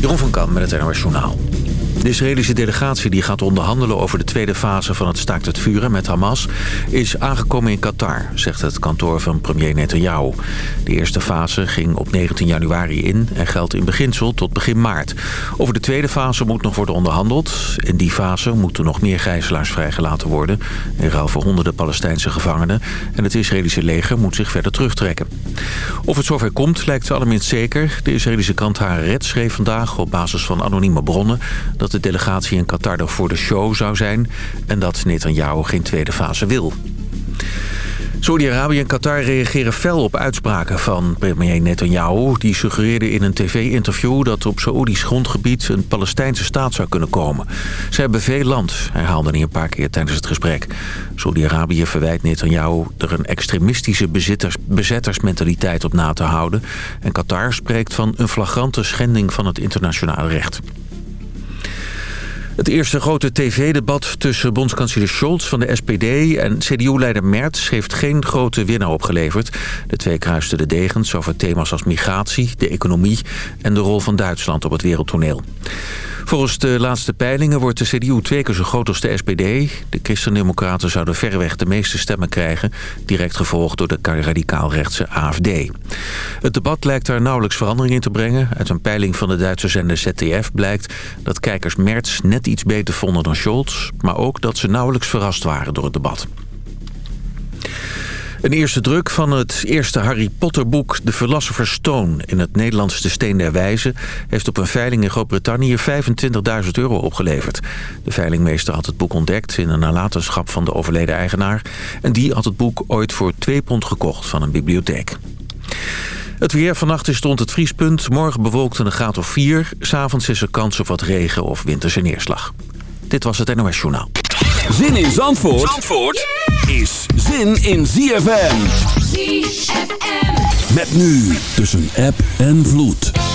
Jeroen van Kam met het NOS. De Israëlische delegatie die gaat onderhandelen over de tweede fase van het staakt het vuren met Hamas... is aangekomen in Qatar, zegt het kantoor van premier Netanyahu. De eerste fase ging op 19 januari in en geldt in beginsel tot begin maart. Over de tweede fase moet nog worden onderhandeld. In die fase moeten nog meer gijzelaars vrijgelaten worden... in ruil voor honderden Palestijnse gevangenen... en het Israëlische leger moet zich verder terugtrekken. Of het zover komt lijkt allerminst zeker. De Israëlische krant Haaretz schreef vandaag op basis van anonieme bronnen... dat dat de delegatie in Qatar er voor de show zou zijn... en dat Netanyahu geen tweede fase wil. Saudi-Arabië en Qatar reageren fel op uitspraken van premier Netanyahu. Die suggereerde in een tv-interview dat op Saoedisch grondgebied een Palestijnse staat zou kunnen komen. Ze hebben veel land, herhaalde hij een paar keer tijdens het gesprek. Saudi-Arabië verwijt Netanyahu er een extremistische bezitters, bezettersmentaliteit op na te houden. En Qatar spreekt van een flagrante schending van het internationale recht. Het eerste grote tv-debat tussen bondskanselier Scholz van de SPD en CDU-leider Merz heeft geen grote winnaar opgeleverd. De twee kruisten de degens over thema's als migratie, de economie en de rol van Duitsland op het wereldtoneel. Volgens de laatste peilingen wordt de CDU twee keer zo groot als de SPD. De Christen-Democraten zouden verreweg de meeste stemmen krijgen... direct gevolgd door de radicaal-rechtse AFD. Het debat lijkt daar nauwelijks verandering in te brengen. Uit een peiling van de Duitse zender ZDF blijkt... dat kijkers Merz net iets beter vonden dan Scholz... maar ook dat ze nauwelijks verrast waren door het debat. Een eerste druk van het eerste Harry Potter boek The Philosopher's Stone in het Nederlands De Steen der Wijze heeft op een veiling in Groot-Brittannië 25.000 euro opgeleverd. De veilingmeester had het boek ontdekt in een nalatenschap van de overleden eigenaar en die had het boek ooit voor 2 pond gekocht van een bibliotheek. Het weer vannacht is rond het vriespunt. Morgen bewolkt een graad of 4. S'avonds is er kans op wat regen of winterse neerslag. Dit was het NOS Journaal. Zin in Zandvoort, Zandvoort is zin in ZFM. ZFM. Met nu tussen app en vloed.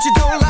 what you don't like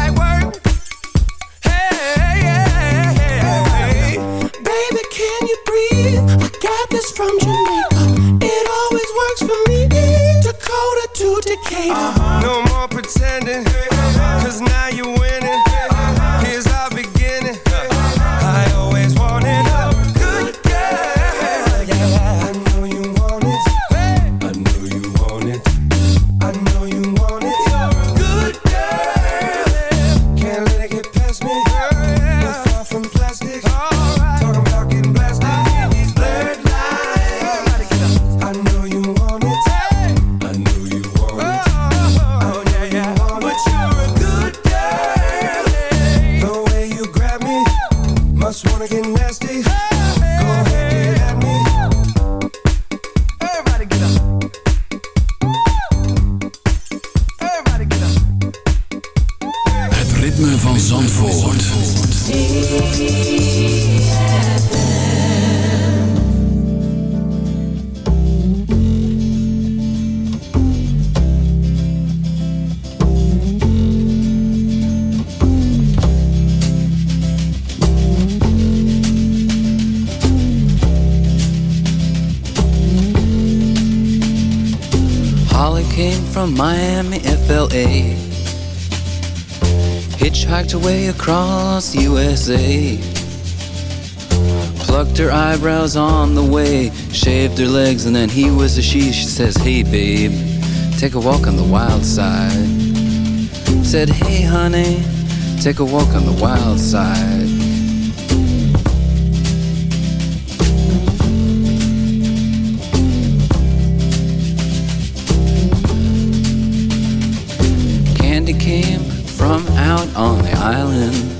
say. Plucked her eyebrows on the way, shaved her legs, and then he was a she. She says, Hey babe, take a walk on the wild side. Said, Hey honey, take a walk on the wild side. Candy came from out on the island.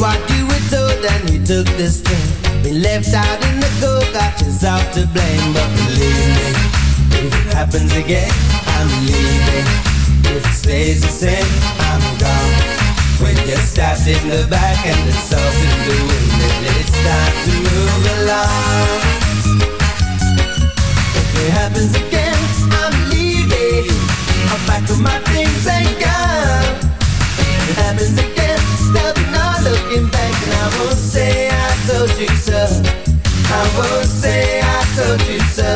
what you were told and you took the string. Been left out in the cold, got yourself to blame. But believe me, if it happens again, I'm leaving. If it stays the same, I'm gone. When you're stabbed in the back and the salt in the wind, then it's time to move along. If it happens again, I'm leaving. I'm back up my things and gone. If it happens again, looking back and I won't say I told you so. I won't say I told you so.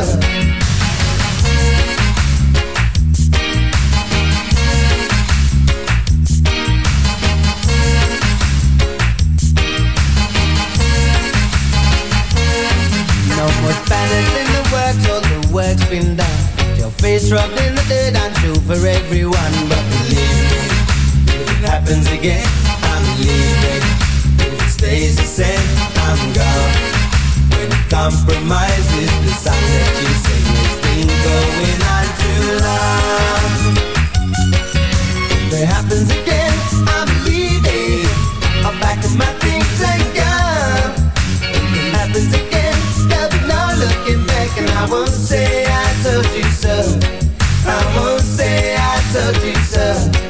was Spanish in the works, all the work's been done. Your face rubbed in the dirt and true for everyone. But believe me, if it happens again I'm leaving. If it stays the same, I'm gone. When it compromises the sign that you say it's been going on too long. If it happens again, I'm leaving. I'm pack up my things and gone. If it happens again, there'll be no looking back, and I won't say I told you so. I won't say I told you so.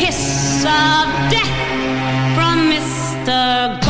kiss of death from Mr.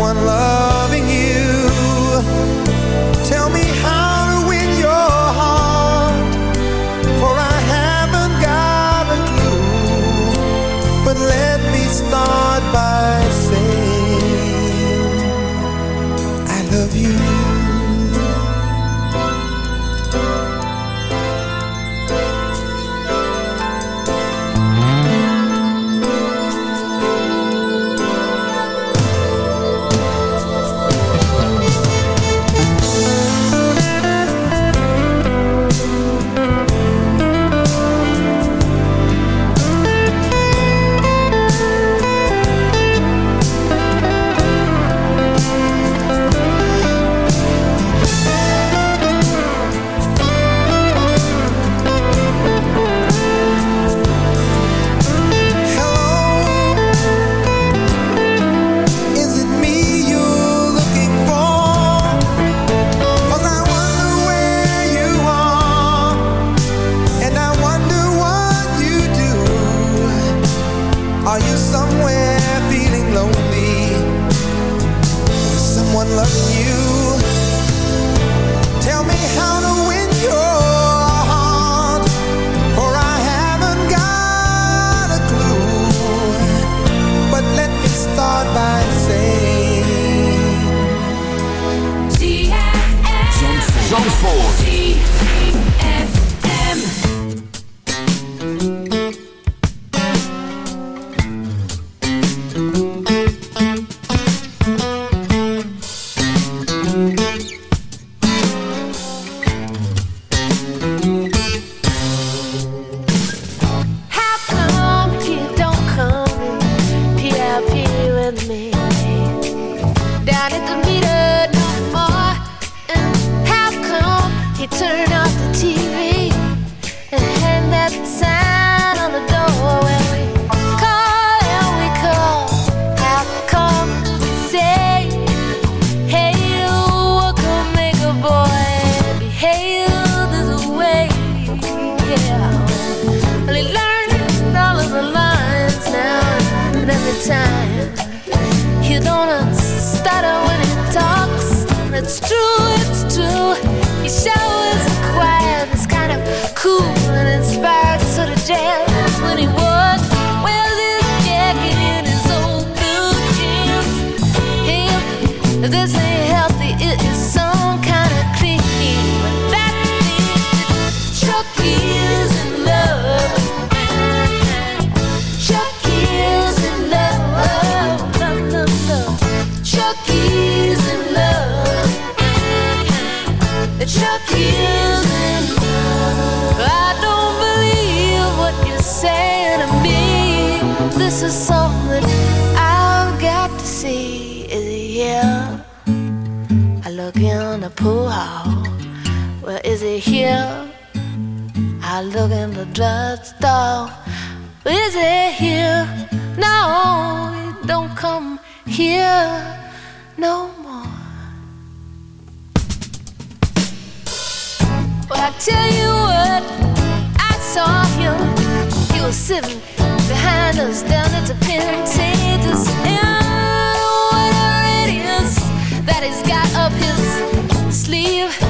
one love. stuck in the drugstore. Is it here? No, it don't come here no more. But well, I tell you what, I saw you. You were sitting behind us down at the Pentateuch, and whatever it is that he's got up his sleeve.